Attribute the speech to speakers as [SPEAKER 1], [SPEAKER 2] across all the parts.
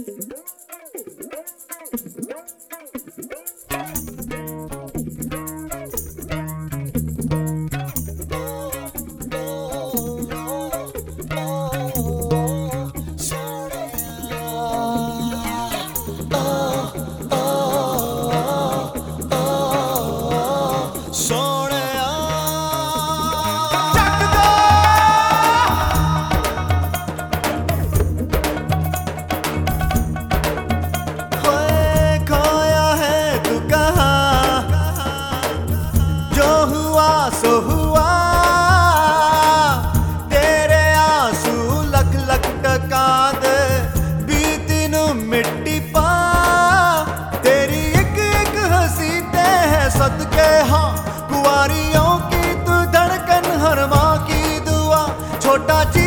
[SPEAKER 1] Mm-hmm. छोटा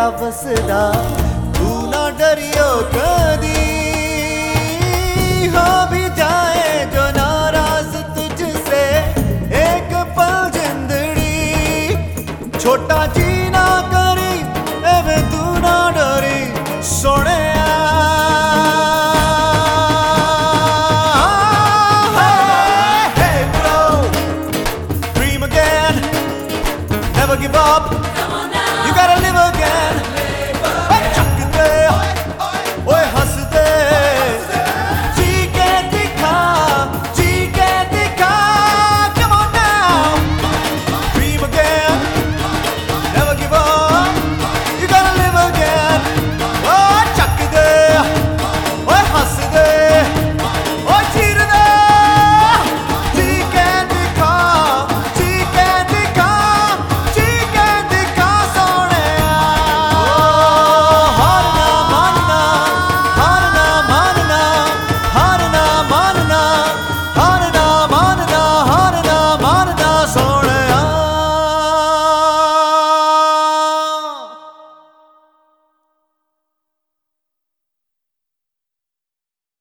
[SPEAKER 1] तेरा बसदा तू ना डरियो भी